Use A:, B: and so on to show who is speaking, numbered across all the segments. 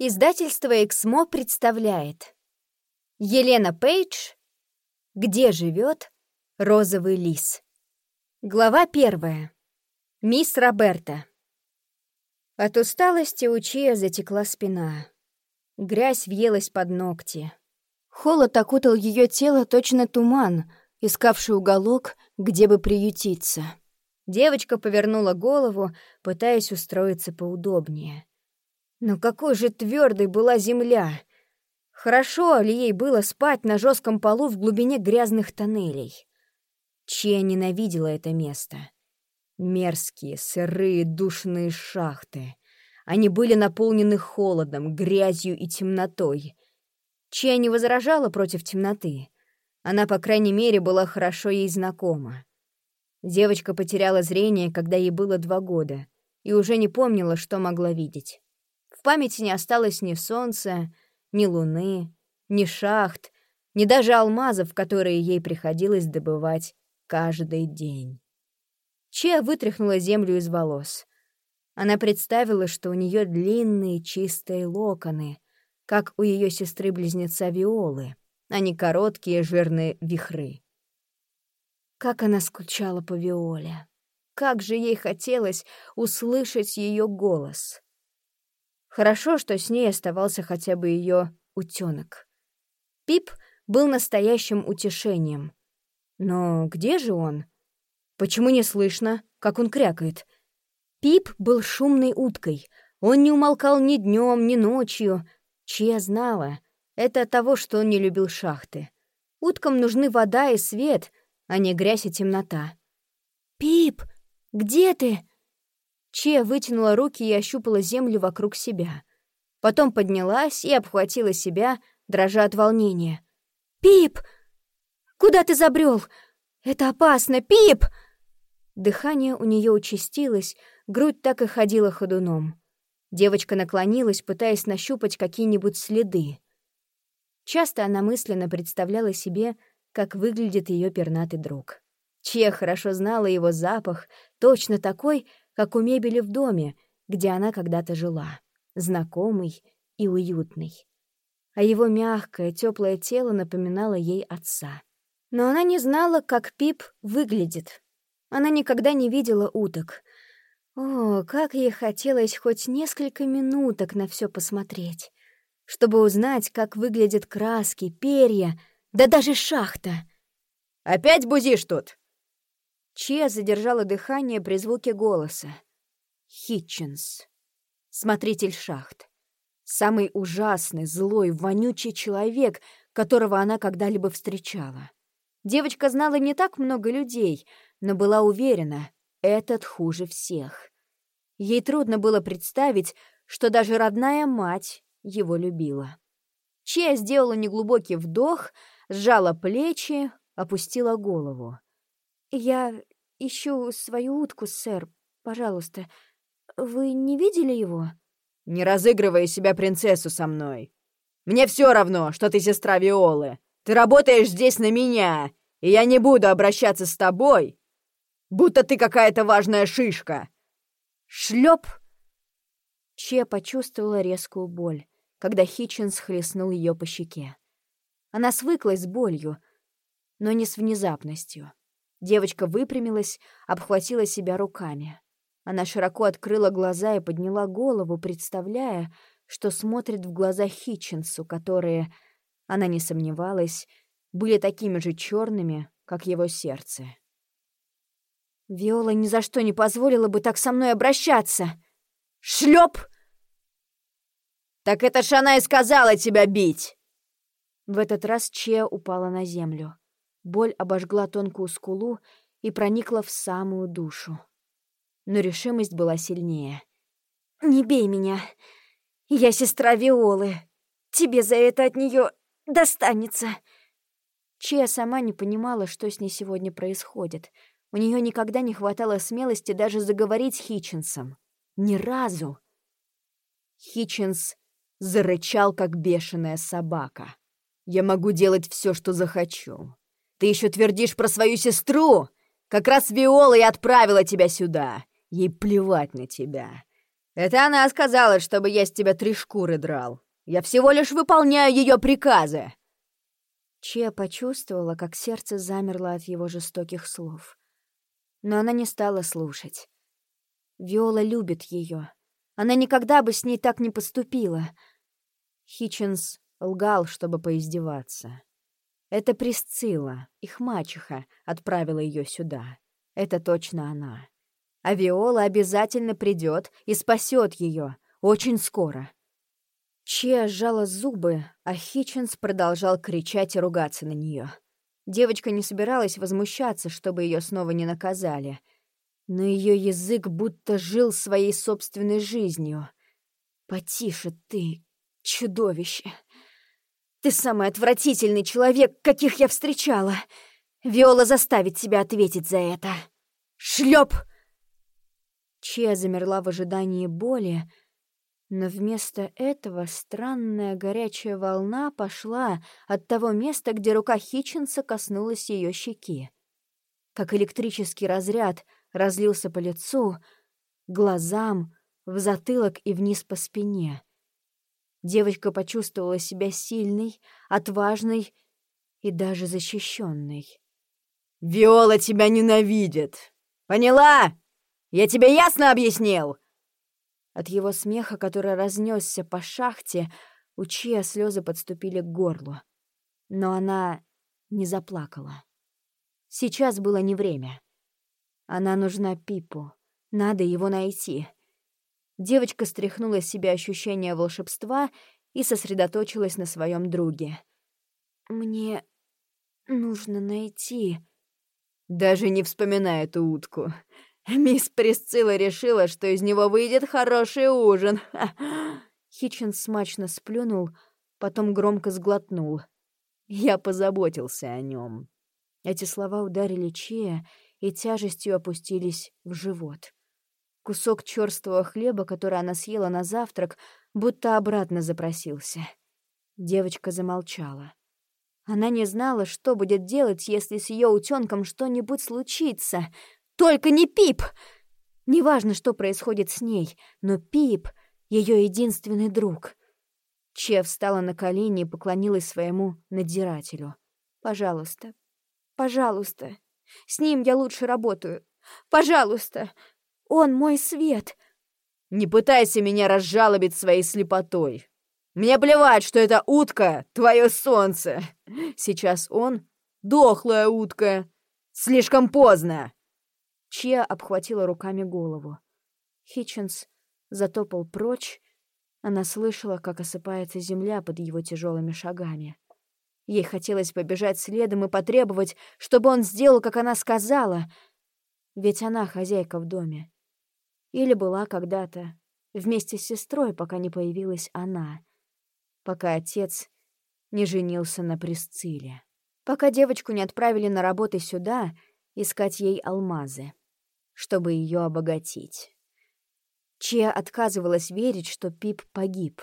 A: Издательство «Эксмо» представляет Елена Пейдж «Где живет розовый лис?» Глава первая. Мисс Роберта. От усталости у Чия затекла спина. Грязь въелась под ногти. Холод окутал ее тело точно туман, искавший уголок, где бы приютиться. Девочка повернула голову, пытаясь устроиться поудобнее. Но какой же твердой была земля! Хорошо ли ей было спать на жестком полу в глубине грязных тоннелей? Чья ненавидела это место. Мерзкие, сырые, душные шахты. Они были наполнены холодом, грязью и темнотой. Чья не возражала против темноты. Она, по крайней мере, была хорошо ей знакома. Девочка потеряла зрение, когда ей было два года, и уже не помнила, что могла видеть памяти не осталось ни солнца, ни луны, ни шахт, ни даже алмазов, которые ей приходилось добывать каждый день. Че вытряхнула землю из волос. Она представила, что у нее длинные чистые локоны, как у ее сестры-близнеца Виолы, а не короткие жирные вихры. Как она скучала по Виоле. Как же ей хотелось услышать ее голос. Хорошо, что с ней оставался хотя бы ее утенок. Пип был настоящим утешением. Но где же он? Почему не слышно, как он крякает? Пип был шумной уткой. Он не умолкал ни днем, ни ночью. Чья знала? Это от того, что он не любил шахты. Уткам нужны вода и свет, а не грязь и темнота. «Пип, где ты?» Че вытянула руки и ощупала землю вокруг себя. Потом поднялась и обхватила себя, дрожа от волнения. «Пип! Куда ты забрел? Это опасно! Пип!» Дыхание у нее участилось, грудь так и ходила ходуном. Девочка наклонилась, пытаясь нащупать какие-нибудь следы. Часто она мысленно представляла себе, как выглядит ее пернатый друг. Че хорошо знала его запах, точно такой, как у мебели в доме, где она когда-то жила, знакомый и уютный. А его мягкое, теплое тело напоминало ей отца. Но она не знала, как Пип выглядит. Она никогда не видела уток. О, как ей хотелось хоть несколько минуток на все посмотреть, чтобы узнать, как выглядят краски, перья, да даже шахта.
B: «Опять бузишь тут?»
A: Чия задержала дыхание при звуке голоса. Хитченс. Смотритель шахт. Самый ужасный, злой, вонючий человек, которого она когда-либо встречала. Девочка знала не так много людей, но была уверена, этот хуже всех. Ей трудно было представить, что даже родная мать его любила. Чия сделала неглубокий вдох, сжала плечи, опустила голову. «Я ищу свою утку, сэр. Пожалуйста. Вы не видели его?»
B: «Не разыгрывай себя принцессу со мной. Мне все равно, что ты сестра Виолы. Ты работаешь здесь на меня, и я не буду обращаться с тобой, будто ты какая-то важная шишка».
A: Шлеп! Че почувствовала резкую боль, когда Хитчинс хлестнул ее по щеке. Она свыклась с болью, но не с внезапностью. Девочка выпрямилась, обхватила себя руками. Она широко открыла глаза и подняла голову, представляя, что смотрит в глаза Хитчинсу, которые, она не сомневалась, были такими же черными, как его сердце. Виола ни за что не позволила бы так со мной обращаться. Шлеп!
B: Так это ж она и сказала тебя бить!
A: В этот раз Че упала на землю. Боль обожгла тонкую скулу и проникла в самую душу. Но решимость была сильнее. «Не бей меня. Я сестра Виолы. Тебе за это от нее достанется». Чия сама не понимала, что с ней сегодня происходит. У нее никогда не хватало смелости даже заговорить с Хитчинсом. Ни разу. Хитчинс зарычал, как бешеная собака.
B: «Я могу делать все, что захочу. Ты еще твердишь про свою сестру? Как раз Виола и отправила тебя сюда. Ей плевать на тебя. Это она сказала, чтобы я с тебя три шкуры драл. Я всего лишь выполняю ее приказы!»
A: Че почувствовала, как сердце замерло от его жестоких слов. Но она не стала слушать. Виола любит ее. Она никогда бы с ней так не поступила. Хитчинс лгал, чтобы поиздеваться. Это Присцилла, их мачеха, отправила ее сюда. Это точно она. А Виола обязательно придет и спасет ее очень скоро. Чия сжала зубы, а Хитчинс продолжал кричать и ругаться на нее. Девочка не собиралась возмущаться, чтобы ее снова не наказали. Но ее язык будто жил своей собственной жизнью. «Потише ты, чудовище! Ты самый отвратительный человек, каких я встречала! Виола заставит тебя ответить за это! Шлеп!» Чия замерла в ожидании боли, но вместо этого странная горячая волна пошла от того места, где рука Хитчинса коснулась ее щеки. Как электрический разряд разлился по лицу, глазам, в затылок и вниз по спине. Девочка почувствовала себя сильной, отважной и даже защищенной.
B: «Виола тебя ненавидит! Поняла?» Я тебе ясно объяснил?»
A: От его смеха, который разнесся по шахте, у Чия слезы подступили к горлу. Но она не заплакала. Сейчас было не время. Она нужна Пипу. Надо его найти. Девочка стряхнула с себя ощущение волшебства и сосредоточилась на своем друге. «Мне нужно найти...»
B: «Даже не вспоминай эту утку. Мисс Присцилла решила, что из него выйдет хороший ужин.
A: Хитчин смачно сплюнул, потом громко сглотнул. Я позаботился о нем. Эти слова ударили Чея и тяжестью опустились в живот. Кусок черствого хлеба, который она съела на завтрак, будто обратно запросился. Девочка замолчала. Она не знала, что будет делать, если с ее утенком что-нибудь случится — только не Пип! Неважно, что происходит с ней, но Пип — ее единственный друг. Че встала на колени и поклонилась своему надзирателю. «Пожалуйста, пожалуйста, с ним я лучше работаю. Пожалуйста, он мой свет».
B: «Не пытайся меня разжалобить своей слепотой. Мне плевать, что эта утка — твое солнце. Сейчас он — дохлая утка. Слишком поздно!»
A: Чья обхватила руками голову. Хитчинс затопал прочь. Она слышала, как осыпается земля под его тяжелыми шагами. Ей хотелось побежать следом и потребовать, чтобы он сделал, как она сказала. Ведь она хозяйка в доме. Или была когда-то вместе с сестрой, пока не появилась она. Пока отец не женился на Присцилле. Пока девочку не отправили на работы сюда искать ей алмазы чтобы ее обогатить. Чия отказывалась верить, что Пип погиб.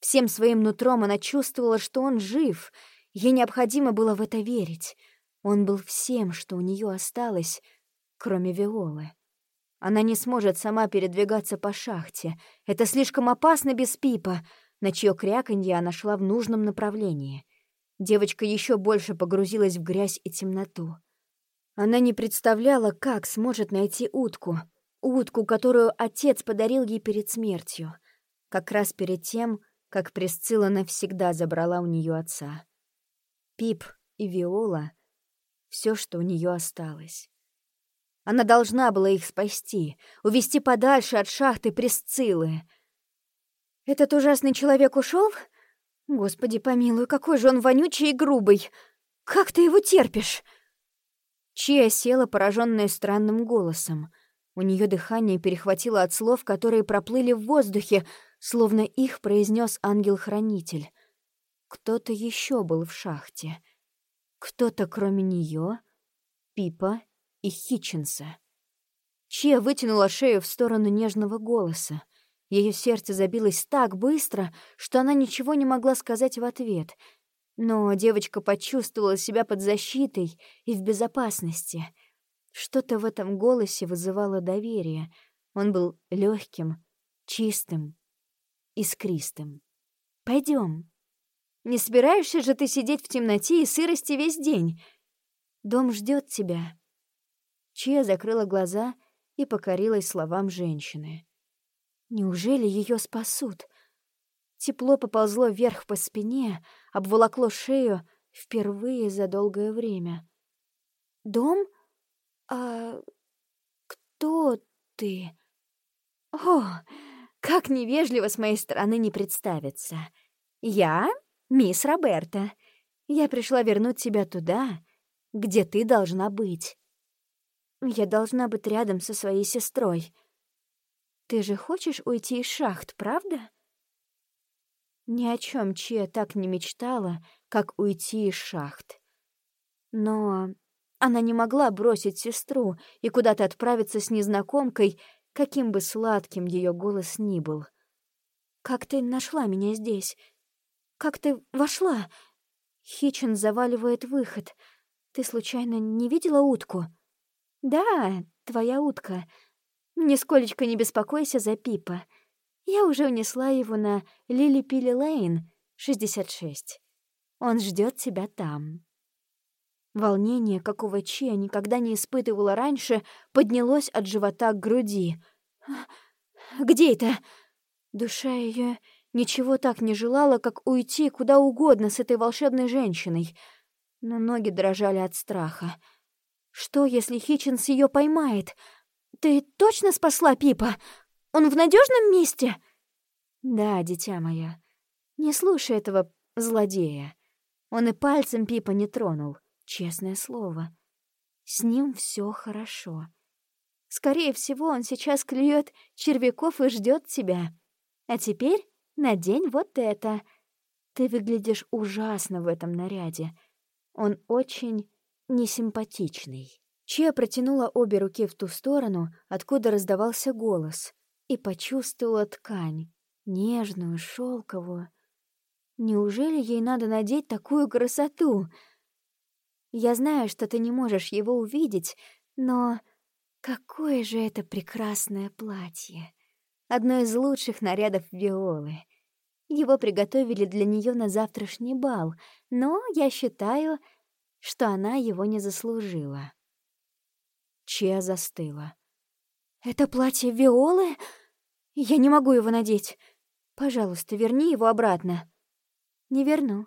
A: Всем своим нутром она чувствовала, что он жив. Ей необходимо было в это верить. Он был всем, что у нее осталось, кроме Виолы. Она не сможет сама передвигаться по шахте. Это слишком опасно без Пипа, на чье кряканье она шла в нужном направлении. Девочка еще больше погрузилась в грязь и темноту. Она не представляла, как сможет найти утку. Утку, которую отец подарил ей перед смертью. Как раз перед тем, как Пресцилла навсегда забрала у нее отца. Пип и Виола — все, что у нее осталось. Она должна была их спасти, увести подальше от шахты Пресциллы. «Этот ужасный человек ушел? Господи помилуй, какой же он вонючий и грубый! Как ты его терпишь?» Чия села, пораженная странным голосом. У нее дыхание перехватило от слов, которые проплыли в воздухе, словно их произнес ангел-хранитель. Кто-то еще был в шахте. Кто-то, кроме нее, Пипа и Хитчинса. Чия вытянула шею в сторону нежного голоса. Ее сердце забилось так быстро, что она ничего не могла сказать в ответ — но девочка почувствовала себя под защитой и в безопасности. Что-то в этом голосе вызывало доверие. Он был легким, чистым, искристым. Пойдем. Не собираешься же ты сидеть в темноте и сырости весь день? Дом ждет тебя. Чия закрыла глаза и покорилась словам женщины. Неужели ее спасут? Тепло поползло вверх по спине, обволокло шею впервые за долгое время. «Дом? А кто ты?» «О, как невежливо с моей стороны не представиться. Я мисс Роберта. Я пришла вернуть тебя туда, где ты должна быть. Я должна быть рядом со своей сестрой. Ты же хочешь уйти из шахт, правда?» Ни о чем Чия так не мечтала, как уйти из шахт. Но она не могла бросить сестру и куда-то отправиться с незнакомкой, каким бы сладким ее голос ни был. «Как ты нашла меня здесь? Как ты вошла?» Хичин заваливает выход. «Ты случайно не видела утку?» «Да, твоя утка. Нисколечко не беспокойся за Пипа. Я уже унесла его на Лили-Пили-Лейн, 66. Он ждет тебя там. Волнение, какого Чия никогда не испытывала раньше, поднялось от живота к груди. «Где это?» Душа ее ничего так не желала, как уйти куда угодно с этой волшебной женщиной. Но ноги дрожали от страха. «Что, если Хитчинс ее поймает? Ты точно спасла Пипа? Он в надежном месте?» «Да, дитя моя. Не слушай этого злодея. Он и пальцем Пипа не тронул, честное слово. С ним все хорошо. Скорее всего, он сейчас клюет червяков и ждет тебя. А теперь надень вот это. Ты выглядишь ужасно в этом наряде. Он очень несимпатичный». Чия протянула обе руки в ту сторону, откуда раздавался голос и почувствовала ткань, нежную, шелковую. Неужели ей надо надеть такую красоту? Я знаю, что ты не можешь его увидеть, но какое же это прекрасное платье! Одно из лучших нарядов Виолы. Его приготовили для нее на завтрашний бал, но я считаю, что она его не заслужила. Чья застыла. «Это платье Виолы?» Я не могу его надеть. Пожалуйста, верни его обратно. Не верну.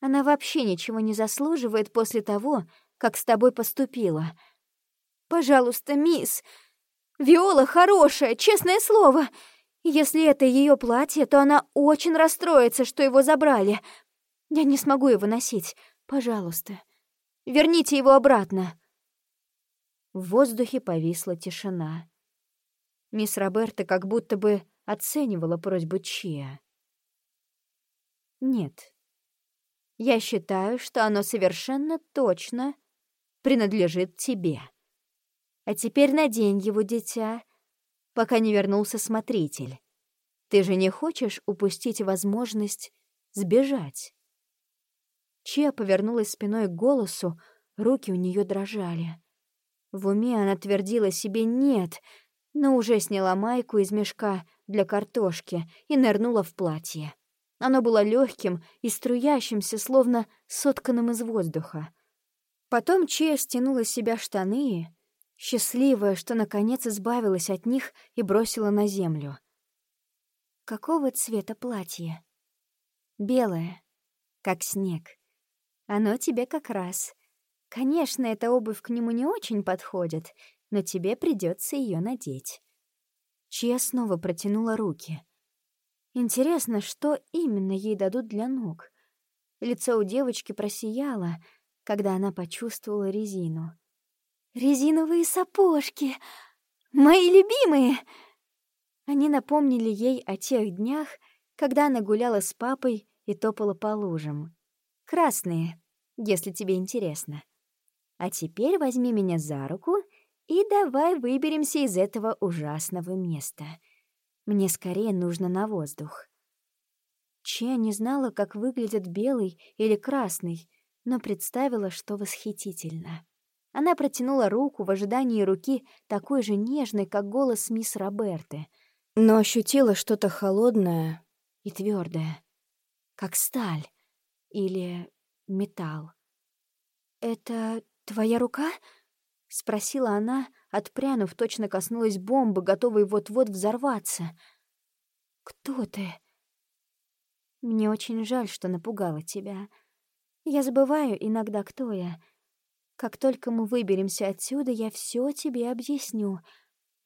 A: Она вообще ничего не заслуживает после того, как с тобой поступила. Пожалуйста, мисс. Виола хорошая, честное слово. Если это ее платье, то она очень расстроится, что его забрали. Я не смогу его носить. Пожалуйста, верните его обратно. В воздухе повисла тишина. Мисс Роберта как будто бы оценивала просьбу Чия. «Нет. Я считаю, что оно совершенно точно принадлежит тебе. А теперь надень его, дитя, пока не вернулся смотритель. Ты же не хочешь упустить возможность сбежать?» Чия повернулась спиной к голосу, руки у нее дрожали. В уме она твердила себе «нет», но уже сняла майку из мешка для картошки и нырнула в платье. Оно было легким и струящимся, словно сотканным из воздуха. Потом Чея стянула с себя штаны, счастливая, что наконец избавилась от них и бросила на землю. Какого цвета платье? Белое, как снег. Оно тебе как раз. Конечно, эта обувь к нему не очень подходит, но тебе придется ее надеть». Чья снова протянула руки. Интересно, что именно ей дадут для ног? Лицо у девочки просияло, когда она почувствовала резину. «Резиновые сапожки! Мои любимые!» Они напомнили ей о тех днях, когда она гуляла с папой и топала по лужам. Красные, если тебе интересно. А теперь возьми меня за руку и давай выберемся из этого ужасного места. Мне скорее нужно на воздух. Че не знала, как выглядит белый или красный, но представила, что восхитительно. Она протянула руку в ожидании руки такой же нежной, как голос мисс Роберты. но ощутила что-то холодное и твердое, как сталь или металл. «Это твоя рука?» — спросила она, отпрянув, точно коснулась бомбы, готовой вот-вот взорваться. «Кто ты?» «Мне очень жаль, что напугала тебя. Я забываю иногда, кто я. Как только мы выберемся отсюда, я все тебе объясню.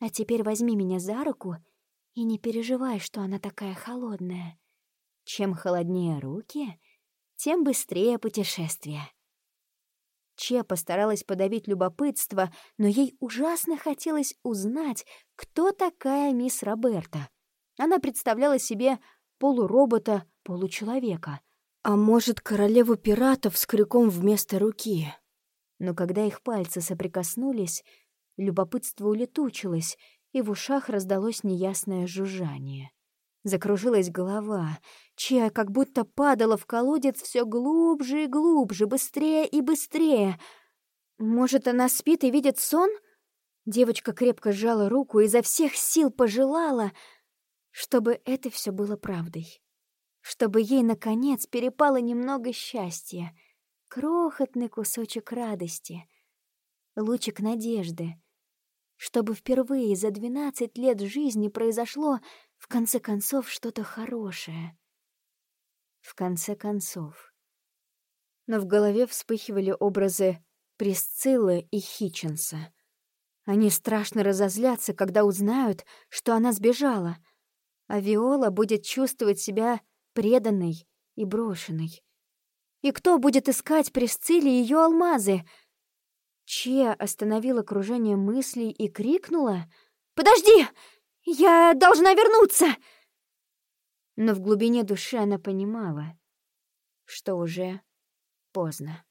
A: А теперь возьми меня за руку и не переживай, что она такая холодная. Чем холоднее руки, тем быстрее путешествие». Че постаралась подавить любопытство, но ей ужасно хотелось узнать, кто такая мисс Роберта. Она представляла себе полуробота, получеловека. А может, королеву пиратов с крюком вместо руки. Но когда их пальцы соприкоснулись, любопытство улетучилось, и в ушах раздалось неясное жужжание. Закружилась голова. Чья как будто падала в колодец все глубже и глубже, быстрее и быстрее. Может, она спит и видит сон? Девочка крепко сжала руку и изо всех сил пожелала, чтобы это все было правдой. Чтобы ей, наконец, перепало немного счастья, крохотный кусочек радости, лучик надежды, чтобы впервые за двенадцать лет жизни произошло в конце концов, что-то хорошее. В конце концов. Но в голове вспыхивали образы Присциллы и Хитченса. Они страшно разозлятся, когда узнают, что она сбежала, а Виола будет чувствовать себя преданной и брошенной. И кто будет искать Присцилле ее алмазы? Че остановила кружение мыслей и крикнула «Подожди! Я должна вернуться!» Но в глубине души она понимала, что уже поздно.